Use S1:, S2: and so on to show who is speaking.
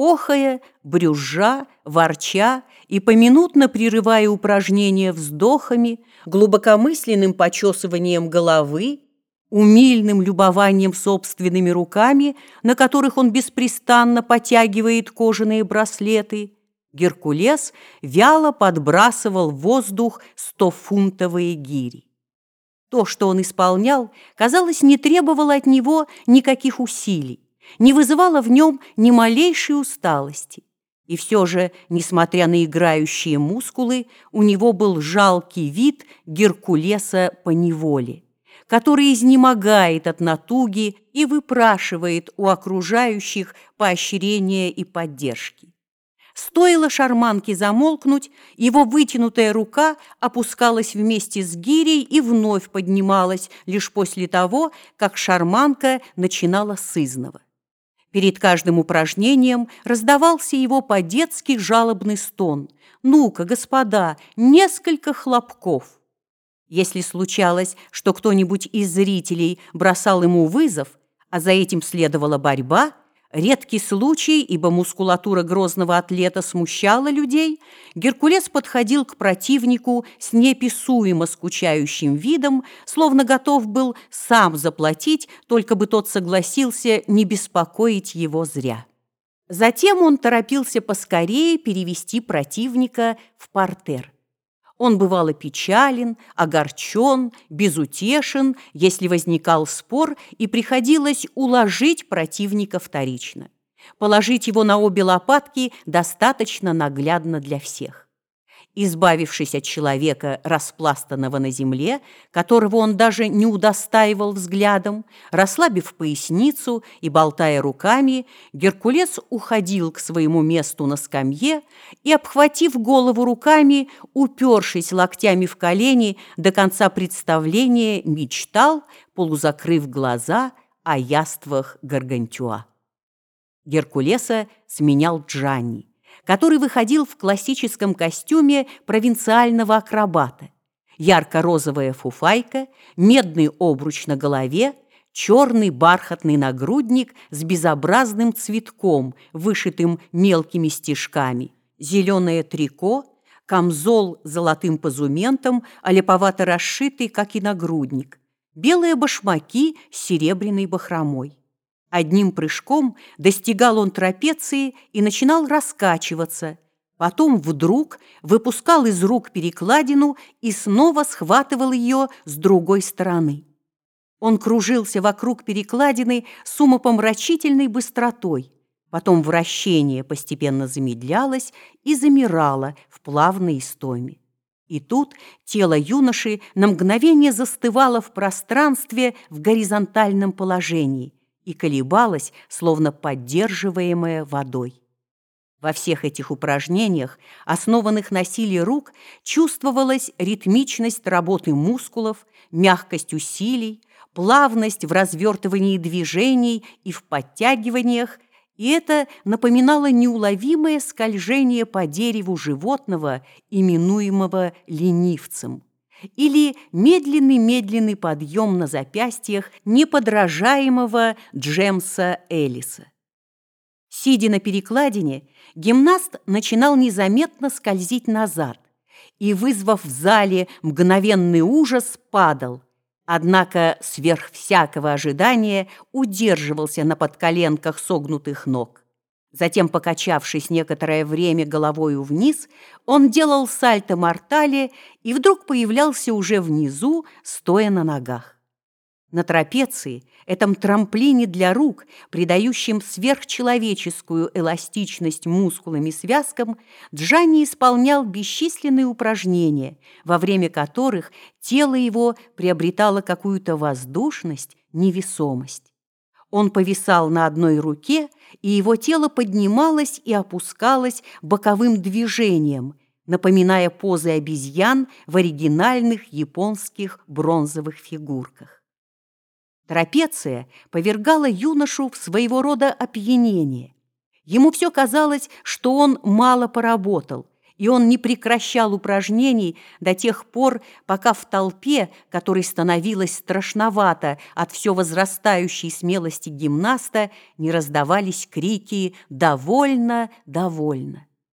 S1: охая, брюзжа, ворча и поминутно прерывая упражнения вздохами, глубокомысленным почесыванием головы, умильным любованием собственными руками, на которых он беспрестанно потягивает кожаные браслеты, Геркулес вяло подбрасывал в воздух стофунтовые гири. То, что он исполнял, казалось, не требовало от него никаких усилий, не вызывало в нем ни малейшей усталости. И все же, несмотря на играющие мускулы, у него был жалкий вид Геркулеса по неволе, который изнемогает от натуги и выпрашивает у окружающих поощрения и поддержки. Стоило шарманке замолкнуть, его вытянутая рука опускалась вместе с гирей и вновь поднималась лишь после того, как шарманка начинала с изного. Перед каждым упражнением раздавался его по-детски жалобный стон. «Ну-ка, господа, несколько хлопков!» Если случалось, что кто-нибудь из зрителей бросал ему вызов, а за этим следовала борьба – Редкий случай, ибо мускулатура грозного атлета смущала людей, Геркулес подходил к противнику с неописуемо скучающим видом, словно готов был сам заплатить, только бы тот согласился не беспокоить его зря. Затем он торопился поскорее перевести противника в портер. Он бывало печален, огорчен, безутешен, если возникал спор, и приходилось уложить противника вторично. Положить его на обе лопатки достаточно наглядно для всех избавившись от человека, распластанного на земле, которого он даже не удостаивал взглядом, расслабив поясницу и болтая руками, Геркулес уходил к своему месту на скамье и, обхватив голову руками, упершись локтями в колени, до конца представления мечтал, полузакрыв глаза, о яствах Гаргантюа. Геркулеса сменял Джанни который выходил в классическом костюме провинциального акробата. Ярко-розовая фуфайка, медный обруч на голове, черный бархатный нагрудник с безобразным цветком, вышитым мелкими стежками, зеленое трико, камзол золотым позументом, а леповато расшитый, как и нагрудник, белые башмаки с серебряной бахромой. Одним прыжком достигал он трапеции и начинал раскачиваться. Потом вдруг выпускал из рук перекладину и снова схватывал ее с другой стороны. Он кружился вокруг перекладины с умопомрачительной быстротой. Потом вращение постепенно замедлялось и замирало в плавной истоме. И тут тело юноши на мгновение застывало в пространстве в горизонтальном положении – и колебалась, словно поддерживаемая водой. Во всех этих упражнениях, основанных на силе рук, чувствовалась ритмичность работы мускулов, мягкость усилий, плавность в развертывании движений и в подтягиваниях, и это напоминало неуловимое скольжение по дереву животного, именуемого ленивцем или медленный-медленный подъем на запястьях неподражаемого Джемса Элиса. Сидя на перекладине, гимнаст начинал незаметно скользить назад и, вызвав в зале мгновенный ужас, падал. Однако сверх всякого ожидания удерживался на подколенках согнутых ног. Затем, покачавшись некоторое время головою вниз, он делал сальто-мортале и вдруг появлялся уже внизу, стоя на ногах. На трапеции, этом трамплине для рук, придающем сверхчеловеческую эластичность мускулам и связкам, Джанни исполнял бесчисленные упражнения, во время которых тело его приобретало какую-то воздушность, невесомость. Он повисал на одной руке, и его тело поднималось и опускалось боковым движением, напоминая позы обезьян в оригинальных японских бронзовых фигурках. Трапеция повергала юношу в своего рода опьянение. Ему все казалось, что он мало поработал, и он не прекращал упражнений до тех пор, пока в толпе, которой становилось страшновато от все возрастающей смелости гимнаста, не раздавались крики «Довольно! Довольно!».